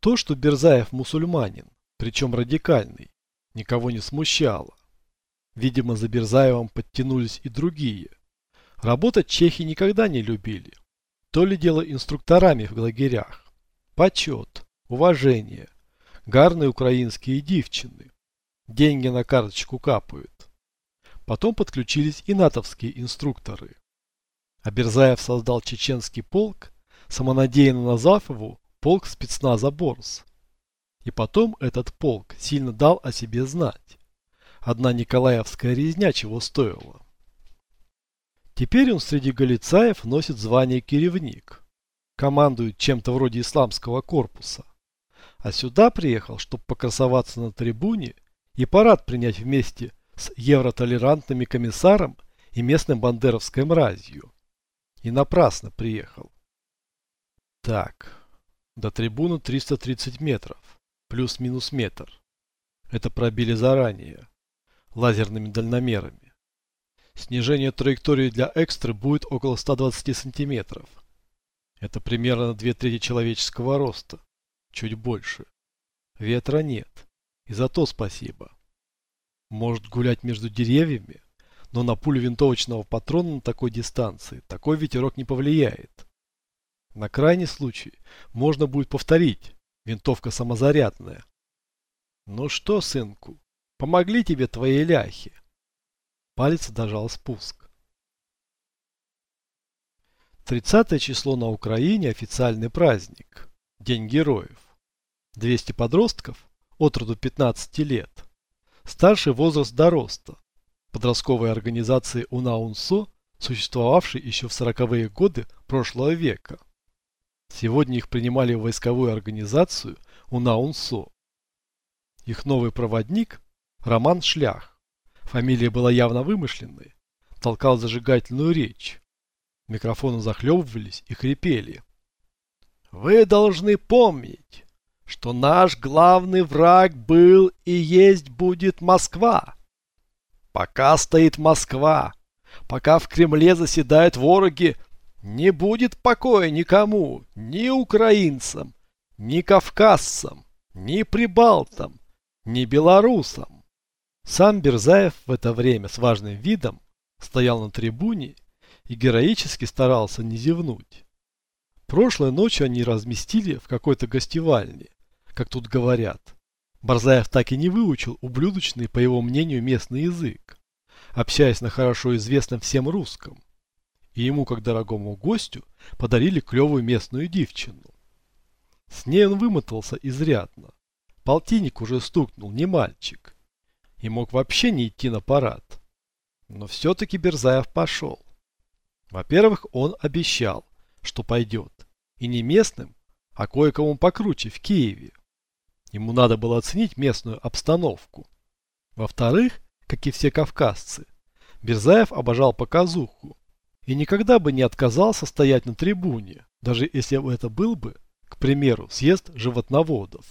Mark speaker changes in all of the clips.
Speaker 1: То, что Берзаев мусульманин, причем радикальный, никого не смущало. Видимо, за Берзаевым подтянулись и другие. Работать чехи никогда не любили. То ли дело инструкторами в лагерях. Почет, уважение, гарные украинские девчины. Деньги на карточку капают. Потом подключились и натовские инструкторы. А Берзаев создал чеченский полк, самонадеянно назвав его полк спецназа Борс. И потом этот полк сильно дал о себе знать. Одна Николаевская резня чего стоила. Теперь он среди галицаев носит звание киревник. Командует чем-то вроде исламского корпуса. А сюда приехал, чтобы покрасоваться на трибуне и парад принять вместе с евротолерантными комиссаром и местным бандеровской мразью. И напрасно приехал. Так, до трибуны 330 метров, плюс-минус метр. Это пробили заранее, лазерными дальномерами. Снижение траектории для экстры будет около 120 сантиметров. Это примерно две трети человеческого роста, чуть больше. Ветра нет, и за то спасибо. Может гулять между деревьями, но на пулю винтовочного патрона на такой дистанции такой ветерок не повлияет. На крайний случай можно будет повторить, винтовка самозарядная. Ну что, сынку, помогли тебе твои ляхи? Палец дожал спуск. 30 число на Украине официальный праздник. День героев. 200 подростков от роду 15 лет Старший возраст до роста. Подростковой организации УНАУНСО, существовавшей еще в 40-е годы прошлого века. Сегодня их принимали в войсковую организацию УНАУНСО. Их новый проводник – Роман Шлях. Фамилия была явно вымышленной. Толкал зажигательную речь. Микрофоны захлебывались и хрипели. «Вы должны помнить, что наш главный враг был и есть будет Москва. Пока стоит Москва, пока в Кремле заседают вороги, не будет покоя никому, ни украинцам, ни кавказцам, ни прибалтам, ни белорусам. Сам Берзаев в это время с важным видом стоял на трибуне и героически старался не зевнуть. Прошлой ночью они разместили в какой-то гостевальне как тут говорят. Барзаев так и не выучил ублюдочный, по его мнению, местный язык, общаясь на хорошо известном всем русском. И ему, как дорогому гостю, подарили клевую местную девчину. С ней он вымотался изрядно. Полтинник уже стукнул, не мальчик. И мог вообще не идти на парад. Но все-таки Берзаев пошел. Во-первых, он обещал, что пойдет. И не местным, а кое-кому покруче в Киеве. Ему надо было оценить местную обстановку. Во-вторых, как и все кавказцы, Берзаев обожал показуху и никогда бы не отказался стоять на трибуне, даже если это был бы, к примеру, съезд животноводов.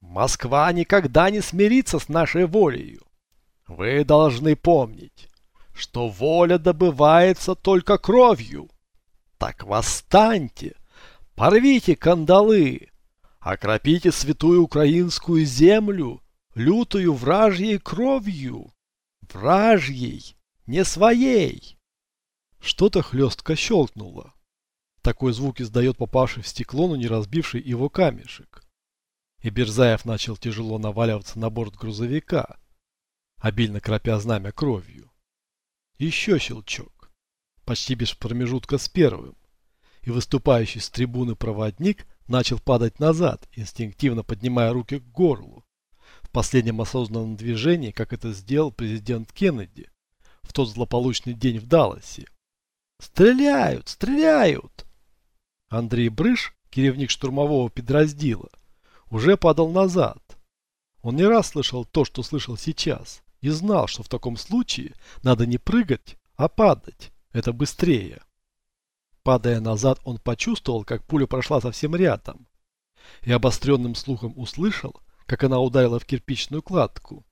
Speaker 1: Москва никогда не смирится с нашей волею. Вы должны помнить, что воля добывается только кровью. Так восстаньте, порвите кандалы, Окропите святую украинскую землю лютую вражьей кровью. Вражьей, не своей. Что-то хлестко щелкнуло. Такой звук издает попавший в стекло, но не разбивший его камешек. И Берзаев начал тяжело наваливаться на борт грузовика, обильно кропя знамя кровью. Еще щелчок, почти без промежутка с первым, и выступающий с трибуны проводник начал падать назад, инстинктивно поднимая руки к горлу. В последнем осознанном движении, как это сделал президент Кеннеди в тот злополучный день в Далласе. «Стреляют! Стреляют!» Андрей Брыш, керевник штурмового подраздела, уже падал назад. Он не раз слышал то, что слышал сейчас, и знал, что в таком случае надо не прыгать, а падать. Это быстрее. Падая назад, он почувствовал, как пуля прошла совсем рядом. И обостренным слухом услышал, как она ударила в кирпичную кладку.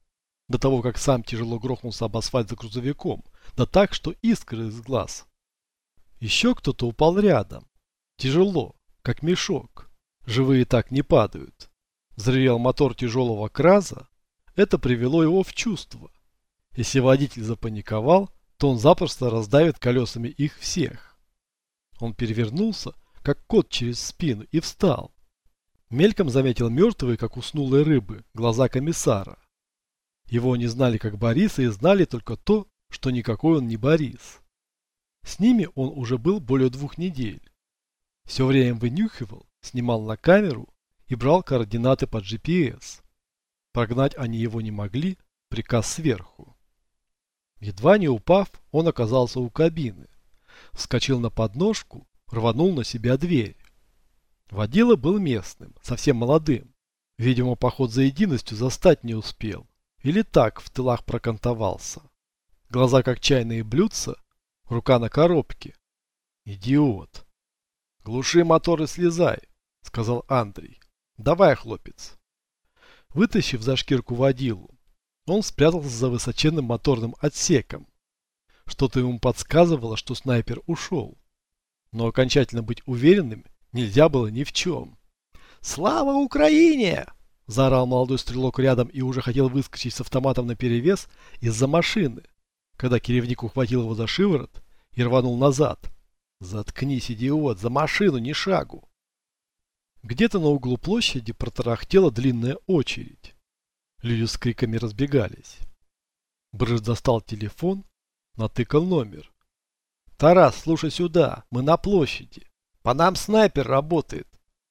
Speaker 1: До того, как сам тяжело грохнулся об асфальт за грузовиком, да так, что искры из глаз. Еще кто-то упал рядом. Тяжело, как мешок. Живые так не падают. Взревел мотор тяжелого краза. Это привело его в чувство. Если водитель запаниковал, то он запросто раздавит колесами их всех. Он перевернулся, как кот через спину, и встал. Мельком заметил мертвые, как уснулые рыбы, глаза комиссара. Его не знали как Бориса и знали только то, что никакой он не Борис. С ними он уже был более двух недель. Все время вынюхивал, снимал на камеру и брал координаты под GPS. Прогнать они его не могли, приказ сверху. Едва не упав, он оказался у кабины. Вскочил на подножку, рванул на себя дверь. Водила был местным, совсем молодым. Видимо, поход за единостью застать не успел. Или так в тылах прокантовался. Глаза как чайные блюдца, рука на коробке. Идиот. Глуши мотор и слезай, сказал Андрей. Давай, хлопец. Вытащив за шкирку водилу, он спрятался за высоченным моторным отсеком. Что-то ему подсказывало, что снайпер ушел. Но окончательно быть уверенным нельзя было ни в чем. «Слава Украине!» Заорал молодой стрелок рядом и уже хотел выскочить с автоматом наперевес из-за машины, когда керевник ухватил его за шиворот и рванул назад. «Заткнись, идиот, за машину, ни шагу!» Где-то на углу площади протарахтела длинная очередь. Люди с криками разбегались. Брыж достал телефон, натыкал номер. «Тарас, слушай сюда, мы на площади. По нам снайпер работает.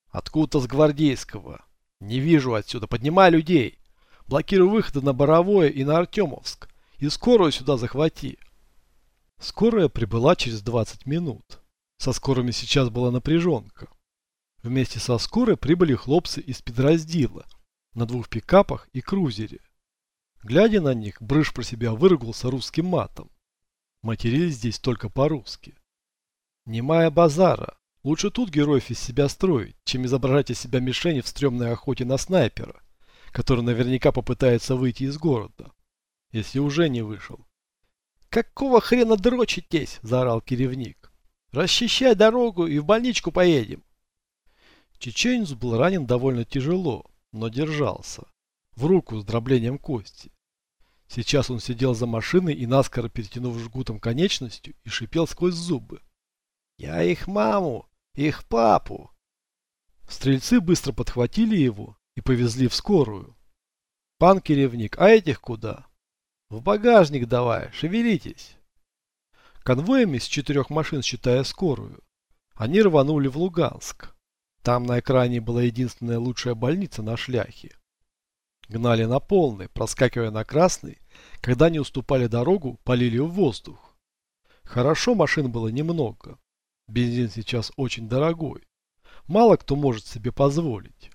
Speaker 1: Откуда-то с гвардейского. Не вижу отсюда. Поднимай людей. Блокируй выходы на Боровое и на Артемовск. И скорую сюда захвати. Скорая прибыла через 20 минут. Со скорыми сейчас была напряженка. Вместе со скорой прибыли хлопцы из подраздела на двух пикапах и крузере. Глядя на них, Брыж про себя выругался русским матом. Матерились здесь только по-русски. Немая базара, Лучше тут героев из себя строить, чем изображать из себя мишени в стрёмной охоте на снайпера, который наверняка попытается выйти из города, если уже не вышел. «Какого хрена дрочитесь?» – заорал керевник. «Расчищай дорогу и в больничку поедем». Чеченец был ранен довольно тяжело, но держался. В руку с дроблением кости. Сейчас он сидел за машиной и наскоро перетянув жгутом конечностью и шипел сквозь зубы. «Я их маму их папу. Стрельцы быстро подхватили его и повезли в скорую. Пан керевник, а этих куда? В багажник давай, шевелитесь. Конвоями с четырех машин, считая скорую, они рванули в Луганск. Там на экране была единственная лучшая больница на шляхе. Гнали на полный, проскакивая на красный, когда не уступали дорогу, полили в воздух. Хорошо машин было немного. Бензин сейчас очень дорогой. Мало кто может себе позволить.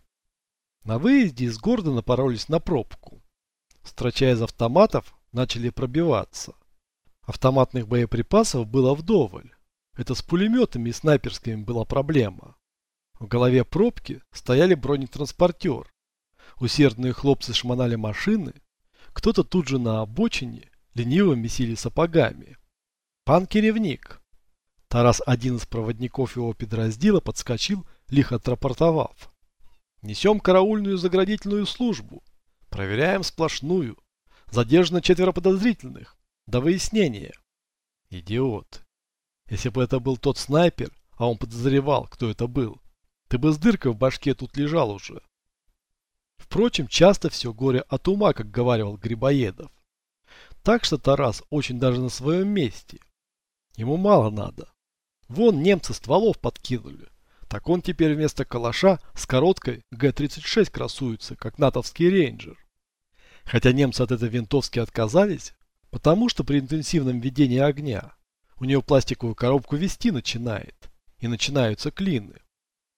Speaker 1: На выезде из города напоролись на пробку. Строча из автоматов, начали пробиваться. Автоматных боеприпасов было вдоволь. Это с пулеметами и снайперскими была проблема. В голове пробки стояли бронетранспортер. Усердные хлопцы шмонали машины. Кто-то тут же на обочине лениво месили сапогами. Пан керевник, Тарас, один из проводников его подраздела, подскочил, лихо отрапортовав. Несем караульную заградительную службу. Проверяем сплошную. Задержано четверо подозрительных. До выяснения. Идиот. Если бы это был тот снайпер, а он подозревал, кто это был, ты бы с дыркой в башке тут лежал уже. Впрочем, часто все горе от ума, как говаривал Грибоедов. Так что Тарас очень даже на своем месте. Ему мало надо. Вон немцы стволов подкинули. Так он теперь вместо калаша с короткой Г-36 красуется, как натовский рейнджер. Хотя немцы от этой винтовки отказались, потому что при интенсивном ведении огня у нее пластиковую коробку вести начинает, и начинаются клины.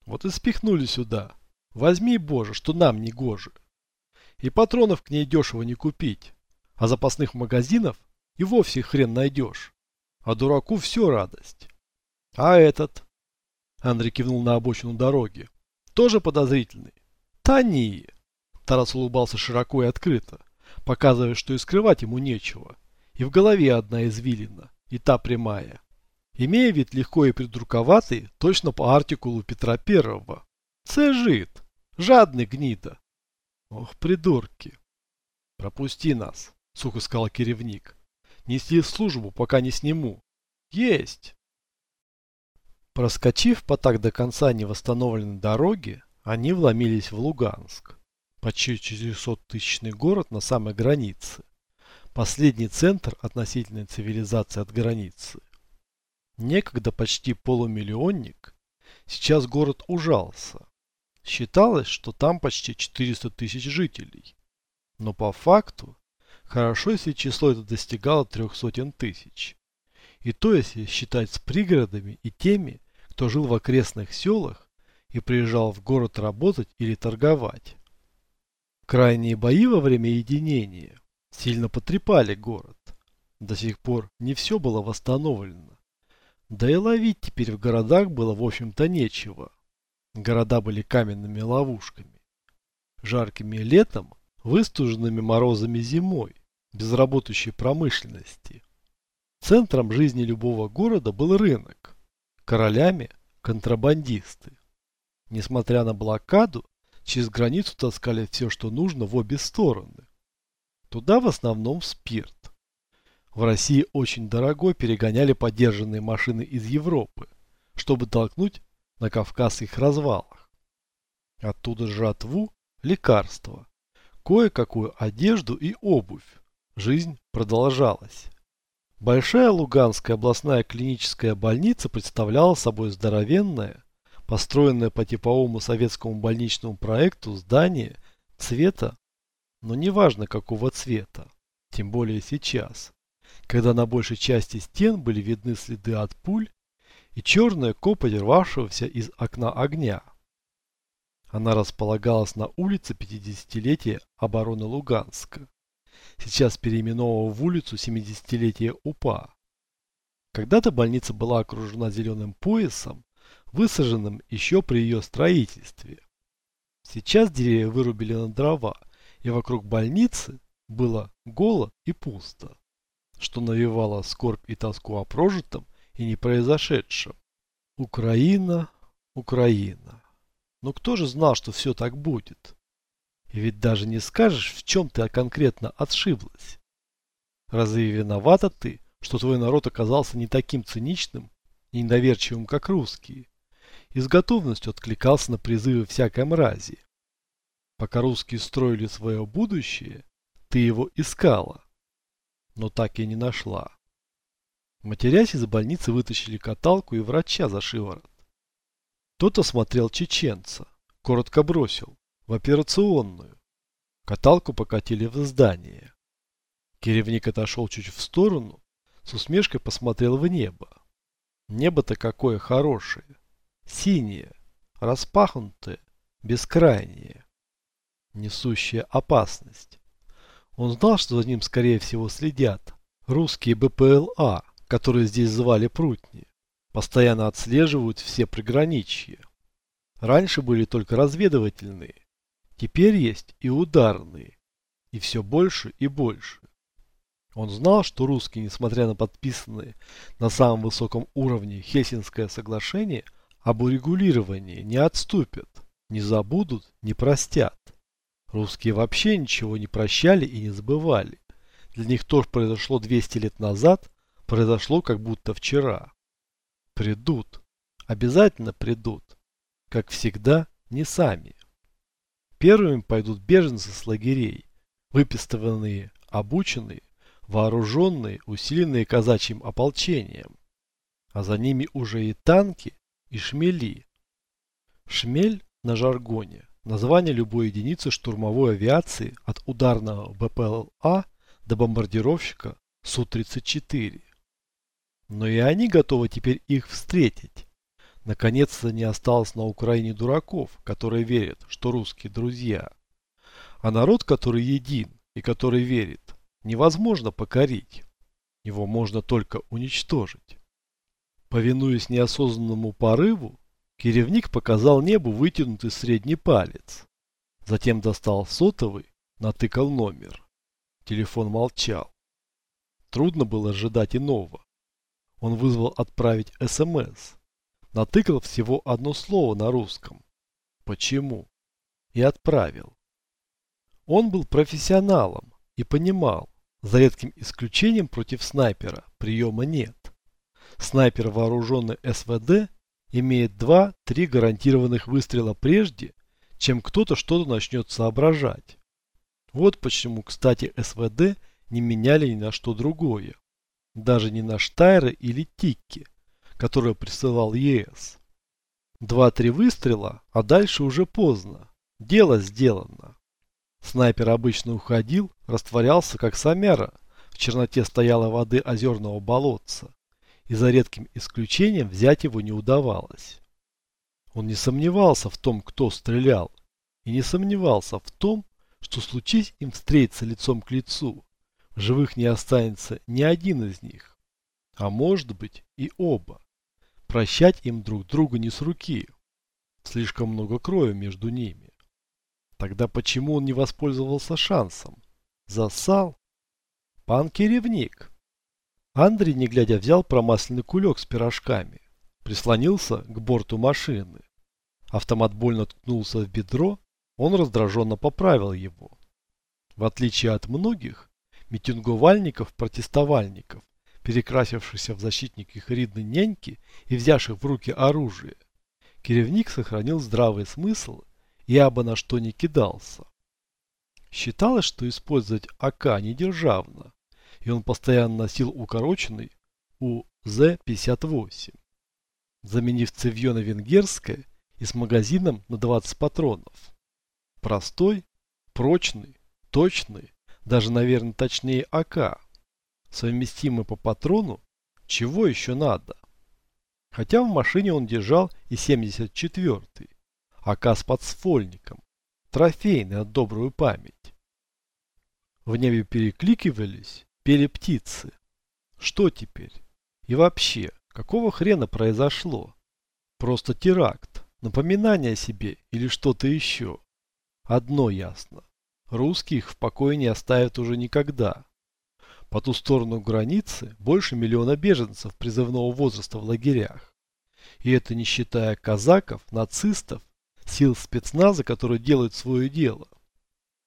Speaker 1: Вот и спихнули сюда. Возьми, боже, что нам не гоже. И патронов к ней дешево не купить, а запасных магазинов и вовсе хрен найдешь. А дураку все радость. А этот? Андрей кивнул на обочину дороги. Тоже подозрительный? Тани. Тарас улыбался широко и открыто, показывая, что и скрывать ему нечего. И в голове одна извилина, и та прямая. Имея вид легко и придурковатый, точно по артикулу Петра Первого. Це жид. Жадный гнида. Ох, придурки. Пропусти нас, сухо сказал керевник. Неси в службу, пока не сниму. Есть. Проскочив по так до конца невосстановленной дороге, они вломились в Луганск. Почти 400-тысячный город на самой границе. Последний центр относительной цивилизации от границы. Некогда почти полумиллионник, сейчас город ужался. Считалось, что там почти 400 тысяч жителей. Но по факту, хорошо, если число это достигало трех сотен тысяч. И то, если считать с пригородами и теми, кто жил в окрестных селах и приезжал в город работать или торговать. Крайние бои во время единения сильно потрепали город. До сих пор не все было восстановлено. Да и ловить теперь в городах было в общем-то нечего. Города были каменными ловушками. Жаркими летом, выстуженными морозами зимой, без работающей промышленности. Центром жизни любого города был рынок. Королями – контрабандисты. Несмотря на блокаду, через границу таскали все, что нужно в обе стороны. Туда в основном спирт. В России очень дорогой перегоняли подержанные машины из Европы, чтобы толкнуть на кавказских развалах. Оттуда жратву, лекарства, кое-какую одежду и обувь. Жизнь продолжалась. Большая Луганская областная клиническая больница представляла собой здоровенное, построенное по типовому советскому больничному проекту здание цвета, но неважно какого цвета, тем более сейчас, когда на большей части стен были видны следы от пуль и черная копоть рвавшегося из окна огня. Она располагалась на улице 50-летия обороны Луганска, сейчас переименована в улицу 70-летия УПА. Когда-то больница была окружена зеленым поясом, высаженным еще при ее строительстве. Сейчас деревья вырубили на дрова, и вокруг больницы было голо и пусто, что навевало скорбь и тоску о прожитом и не произошедшем. Украина, Украина. Но кто же знал, что все так будет? И ведь даже не скажешь, в чем ты конкретно отшиблась. Разве виновата ты, что твой народ оказался не таким циничным и недоверчивым, как русские, и с готовностью откликался на призывы всякой мрази? Пока русские строили свое будущее, ты его искала, но так и не нашла. Матерясь из больницы вытащили каталку и врача за шиворот. Тот осмотрел чеченца, коротко бросил, в операционную. Каталку покатили в здание. Керевник отошел чуть в сторону, с усмешкой посмотрел в небо. Небо-то какое хорошее, синее, распахнутое, бескрайнее, несущее опасность. Он знал, что за ним, скорее всего, следят русские БПЛА, которые здесь звали Прутни, постоянно отслеживают все приграничья. Раньше были только разведывательные, теперь есть и ударные, и все больше и больше. Он знал, что русские, несмотря на подписанное на самом высоком уровне Хельсинское соглашение об урегулировании, не отступят, не забудут, не простят. Русские вообще ничего не прощали и не забывали. Для них то, что произошло 200 лет назад, произошло как будто вчера. Придут. Обязательно придут. Как всегда, не сами. Первыми пойдут беженцы с лагерей, выпистыванные, обученные, вооруженные, усиленные казачьим ополчением. А за ними уже и танки, и шмели. Шмель на жаргоне – название любой единицы штурмовой авиации от ударного БПЛА до бомбардировщика Су-34 но и они готовы теперь их встретить. Наконец-то не осталось на Украине дураков, которые верят, что русские друзья. А народ, который един и который верит, невозможно покорить. Его можно только уничтожить. Повинуясь неосознанному порыву, Киревник показал небу вытянутый средний палец. Затем достал сотовый, натыкал номер. Телефон молчал. Трудно было ожидать иного он вызвал отправить СМС. Натыкал всего одно слово на русском. Почему? И отправил. Он был профессионалом и понимал, за редким исключением против снайпера приема нет. Снайпер, вооруженный СВД, имеет 2-3 гарантированных выстрела прежде, чем кто-то что-то начнет соображать. Вот почему, кстати, СВД не меняли ни на что другое. Даже не на Штайры или Тикки, которые присылал ЕС. Два-три выстрела, а дальше уже поздно. Дело сделано. Снайпер обычно уходил, растворялся, как самяра, в черноте стояла воды озерного болотца, и за редким исключением взять его не удавалось. Он не сомневался в том, кто стрелял, и не сомневался в том, что случись им встретиться лицом к лицу, в живых не останется ни один из них, а может быть и оба. Прощать им друг друга не с руки, слишком много крови между ними. Тогда почему он не воспользовался шансом? Засал? Пан-керевник. Андрей, не глядя, взял промасленный кулек с пирожками. Прислонился к борту машины. Автомат больно ткнулся в бедро, он раздраженно поправил его. В отличие от многих митинговальников-протестовальников, перекрасившихся в защитники хридной няньки и взявших в руки оружие, керевник сохранил здравый смысл и абы на что не кидался. Считалось, что использовать АК не державно, и он постоянно носил укороченный УЗ-58, заменив цевье на венгерское и с магазином на 20 патронов. Простой, прочный, точный, даже, наверное, точнее АК, совместимый по патрону, чего еще надо? Хотя в машине он держал и 74-й, АК с подствольником, трофейный от добрую память. В небе перекликивались, пели птицы. Что теперь? И вообще, какого хрена произошло? Просто теракт, напоминание себе или что-то еще? Одно ясно. Русских в покое не оставят уже никогда. По ту сторону границы больше миллиона беженцев призывного возраста в лагерях. И это не считая казаков, нацистов сил спецназа, которые делают свое дело.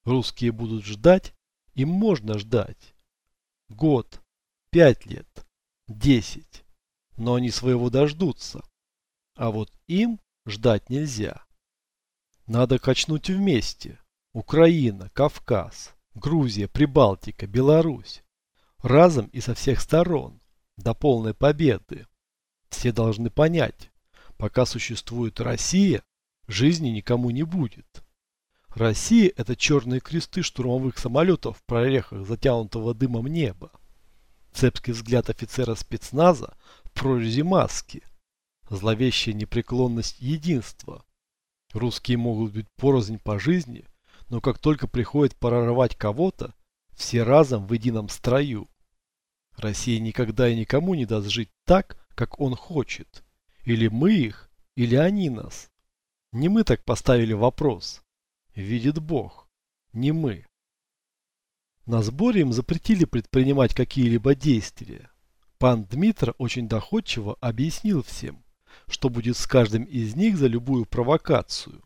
Speaker 1: Русские будут ждать, им можно ждать. Год, пять лет, десять. Но они своего дождутся. А вот им ждать нельзя. Надо качнуть вместе. Украина, Кавказ, Грузия, Прибалтика, Беларусь. Разом и со всех сторон. До полной победы. Все должны понять, пока существует Россия, жизни никому не будет. Россия – это черные кресты штурмовых самолетов в прорехах затянутого дымом неба. Цепский взгляд офицера спецназа в прорези маски. Зловещая непреклонность единства. Русские могут быть порознь по жизни, но как только приходит прорывать кого-то, все разом в едином строю. Россия никогда и никому не даст жить так, как он хочет. Или мы их, или они нас. Не мы так поставили вопрос. Видит Бог. Не мы. На сборе им запретили предпринимать какие-либо действия. Пан Дмитро очень доходчиво объяснил всем, что будет с каждым из них за любую провокацию.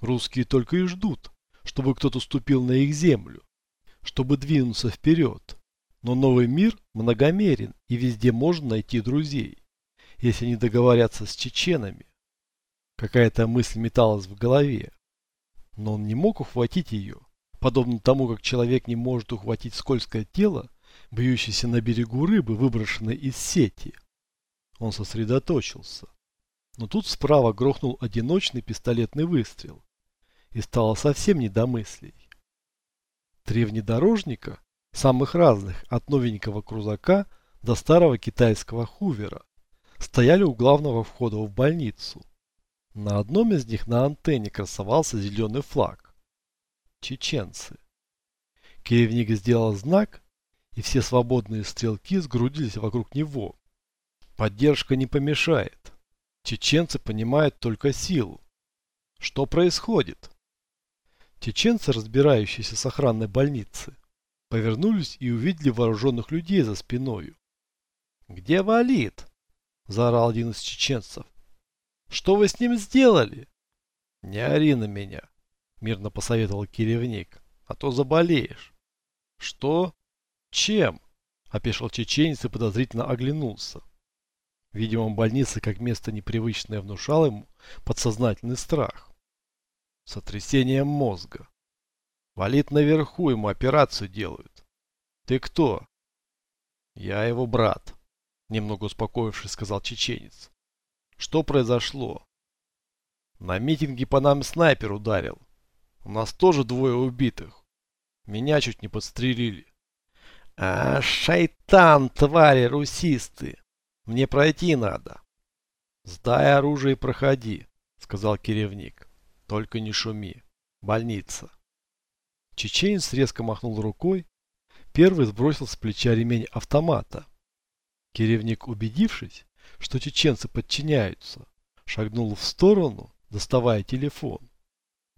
Speaker 1: Русские только и ждут, чтобы кто-то ступил на их землю, чтобы двинуться вперед. Но новый мир многомерен, и везде можно найти друзей, если они договорятся с чеченами. Какая-то мысль металась в голове. Но он не мог ухватить ее, подобно тому, как человек не может ухватить скользкое тело, бьющееся на берегу рыбы, выброшенной из сети. Он сосредоточился. Но тут справа грохнул одиночный пистолетный выстрел. И стало совсем не до мыслей. Три внедорожника, самых разных, от новенького крузака до старого китайского хувера, стояли у главного входа в больницу. На одном из них на антенне красовался зеленый флаг. Чеченцы. Киевник сделал знак, и все свободные стрелки сгрудились вокруг него. Поддержка не помешает. Чеченцы понимают только силу. Что происходит? Чеченцы, разбирающиеся с охранной больницы, повернулись и увидели вооруженных людей за спиною. «Где Валит?» – заорал один из чеченцев. Что вы с ним сделали? Не ори на меня, мирно посоветовал киревник, а то заболеешь. Что? Чем? Опешил чеченец и подозрительно оглянулся. Видимо, больница как место непривычное внушал ему подсознательный страх. Сотрясением мозга. Валит наверху, ему операцию делают. Ты кто? Я его брат, немного успокоившись, сказал чеченец. Что произошло? На митинге по нам снайпер ударил. У нас тоже двое убитых. Меня чуть не подстрелили. А, шайтан, твари русисты. Мне пройти надо. Сдай оружие и проходи, сказал киревник. Только не шуми. Больница. Чеченец резко махнул рукой. Первый сбросил с плеча ремень автомата. Киревник, убедившись, что чеченцы подчиняются, шагнул в сторону, доставая телефон.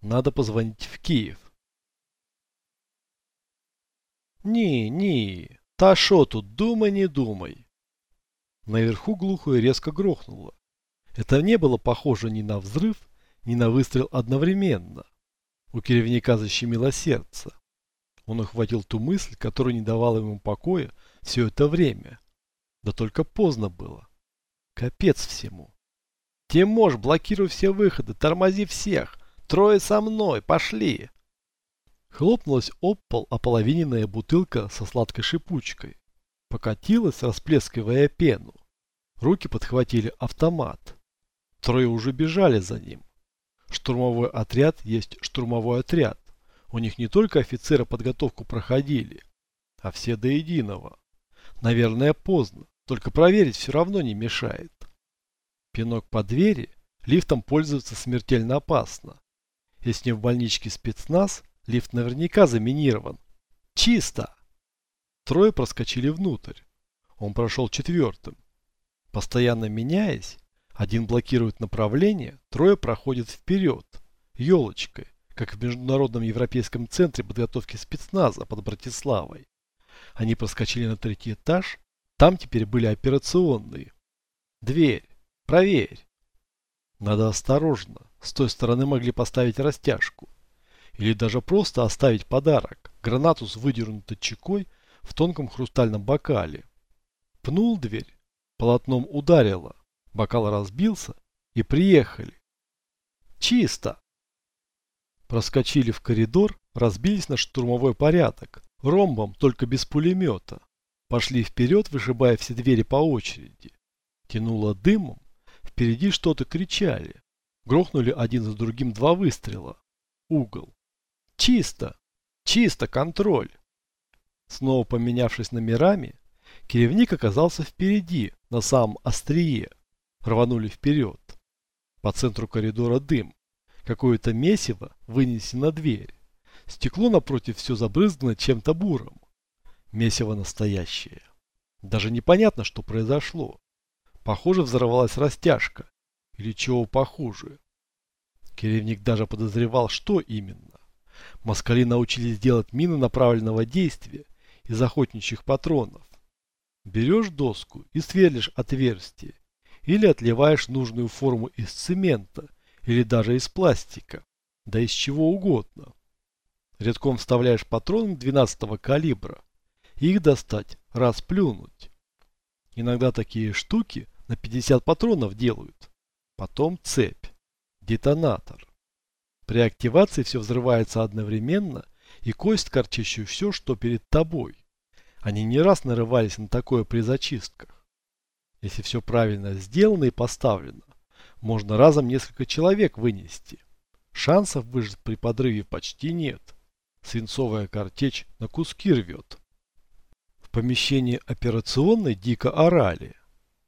Speaker 1: Надо позвонить в Киев. «Ні, ні, та шо тут, думай, не думай!» Наверху глухо и резко грохнуло. Это не было похоже ни на взрыв, ни на выстрел одновременно. У киревника защемило сердце. Он ухватил ту мысль, которая не давала ему покоя все это время. Да только поздно было. Капец всему. Тимош, блокируй все выходы, тормози всех. Трое со мной, пошли. Хлопнулась об пол ополовиненная бутылка со сладкой шипучкой. Покатилась, расплескивая пену. Руки подхватили автомат. Трое уже бежали за ним. Штурмовой отряд есть штурмовой отряд. У них не только офицеры подготовку проходили, а все до единого. Наверное, поздно, только проверить все равно не мешает. Пинок по двери, лифтом пользоваться смертельно опасно. Если не в больничке спецназ, лифт наверняка заминирован. Чисто! Трое проскочили внутрь. Он прошел четвертым. Постоянно меняясь, один блокирует направление, трое проходят вперед, елочкой, как в Международном Европейском центре подготовки спецназа под Братиславой. Они проскочили на третий этаж, там теперь были операционные. Дверь. Проверь. Надо осторожно. С той стороны могли поставить растяжку. Или даже просто оставить подарок. Гранату с выдернутой чекой в тонком хрустальном бокале. Пнул дверь. Полотном ударило. Бокал разбился. И приехали. Чисто. Проскочили в коридор, разбились на штурмовой порядок. Ромбом, только без пулемета. Пошли вперед, вышибая все двери по очереди. Тянуло дымом. Впереди что-то кричали. Грохнули один за другим два выстрела. Угол. Чисто. Чисто контроль. Снова поменявшись номерами, Киревник оказался впереди, на самом острие. Рванули вперед. По центру коридора дым. Какое-то месиво вынесено на дверь. Стекло напротив все забрызгано чем-то буром. Месиво настоящее. Даже непонятно, что произошло. Похоже, взорвалась растяжка. Или чего похуже. Керевник даже подозревал, что именно. Москали научились делать мины направленного действия из охотничьих патронов. Берешь доску и сверлишь отверстие. Или отливаешь нужную форму из цемента, или даже из пластика, да из чего угодно. Редком вставляешь патроны 12 калибра. Их достать, раз плюнуть. Иногда такие штуки на 50 патронов делают. Потом цепь. Детонатор. При активации все взрывается одновременно и кость корчащую все, что перед тобой. Они не раз нарывались на такое при зачистках. Если все правильно сделано и поставлено, можно разом несколько человек вынести. Шансов выжить при подрыве почти нет. Свинцовая картечь на куски рвет. В помещении операционной дико орали.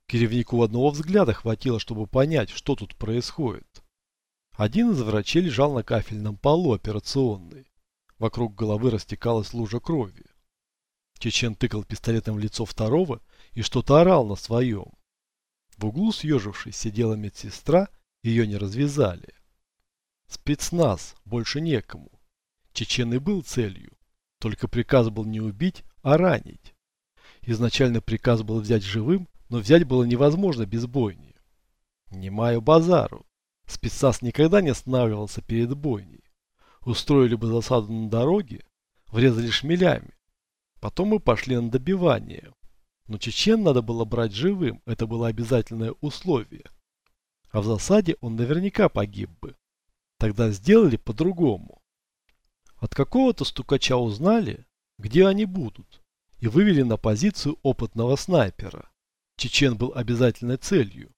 Speaker 1: Киревнику одного взгляда хватило, чтобы понять, что тут происходит. Один из врачей лежал на кафельном полу операционной. Вокруг головы растекалась лужа крови. Чечен тыкал пистолетом в лицо второго и что-то орал на своем. В углу съежившись сидела медсестра, ее не развязали. Спецназ, больше некому. Чечен и был целью. Только приказ был не убить, а ранить. Изначально приказ был взять живым, но взять было невозможно без бойни. Не маю базару. Спецназ никогда не останавливался перед бойней. Устроили бы засаду на дороге, врезали шмелями. Потом мы пошли на добивание. Но чечен надо было брать живым, это было обязательное условие. А в засаде он наверняка погиб бы. Тогда сделали по-другому. От какого-то стукача узнали, где они будут, и вывели на позицию опытного снайпера. Чечен был обязательной целью,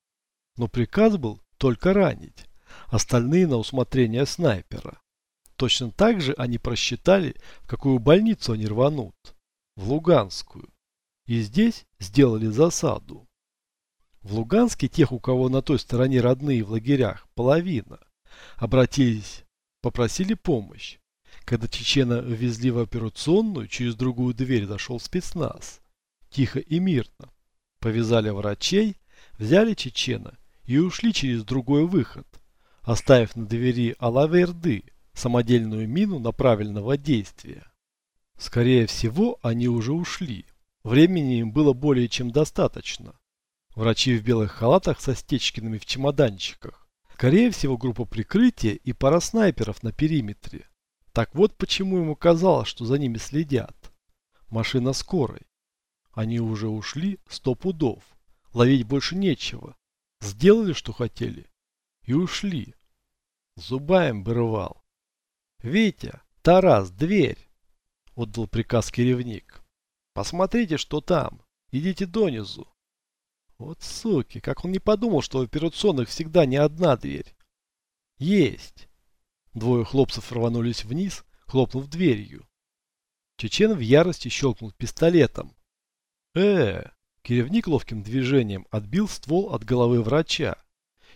Speaker 1: но приказ был только ранить, остальные на усмотрение снайпера. Точно так же они просчитали, в какую больницу они рванут. В Луганскую. И здесь сделали засаду. В Луганске тех, у кого на той стороне родные в лагерях, половина. Обратились, попросили помощь. Когда Чечена ввезли в операционную, через другую дверь зашел спецназ. Тихо и мирно. Повязали врачей, взяли Чечена и ушли через другой выход, оставив на двери Алаверды самодельную мину направленного действия. Скорее всего, они уже ушли. Времени им было более чем достаточно. Врачи в белых халатах со стечкинами в чемоданчиках. Скорее всего, группа прикрытия и пара снайперов на периметре. Так вот почему ему казалось, что за ними следят. Машина скорой. Они уже ушли сто пудов. Ловить больше нечего. Сделали, что хотели. И ушли. Зубаем бы рвал. «Витя! Тарас! Дверь!» Отдал приказ керевник. «Посмотрите, что там. Идите донизу». Вот суки, как он не подумал, что в операционных всегда не одна дверь. Есть. Двое хлопцев рванулись вниз, хлопнув дверью. Чечен в ярости щелкнул пистолетом. э Керевник ловким движением отбил ствол от головы врача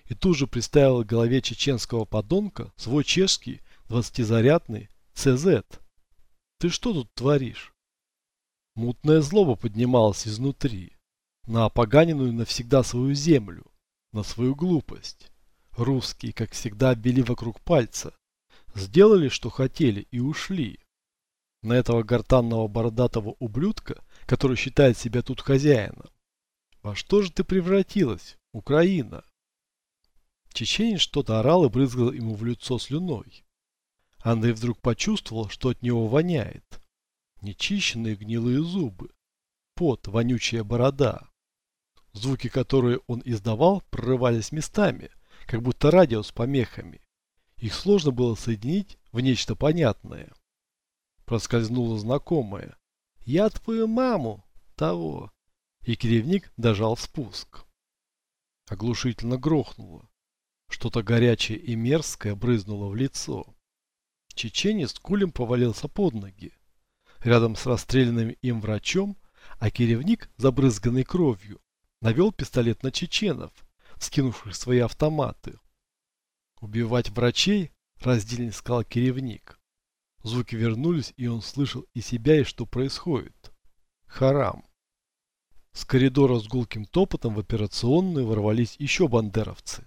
Speaker 1: и тут же приставил к голове чеченского подонка свой чешский двадцатизарядный ЦЗ. Ты что тут творишь? Мутная злоба поднималась изнутри, на опоганенную навсегда свою землю, на свою глупость. Русские, как всегда, обвели вокруг пальца, сделали, что хотели, и ушли. На этого гортанного бородатого ублюдка который считает себя тут хозяином. Во что же ты превратилась, Украина? Чеченец что-то орал и брызгал ему в лицо слюной. Андрей вдруг почувствовал, что от него воняет. Нечищенные гнилые зубы, пот, вонючая борода. Звуки, которые он издавал, прорывались местами, как будто радио с помехами. Их сложно было соединить в нечто понятное. Проскользнуло знакомое, я твою маму того. И керевник дожал спуск. Оглушительно грохнуло. Что-то горячее и мерзкое брызнуло в лицо. Чеченец кулем повалился под ноги. Рядом с расстрелянным им врачом, а керевник, забрызганный кровью, навел пистолет на чеченов, скинувших свои автоматы. Убивать врачей, раздельно сказал керевник. Звуки вернулись, и он слышал и себя, и что происходит. Харам. С коридора с гулким топотом в операционную ворвались еще бандеровцы.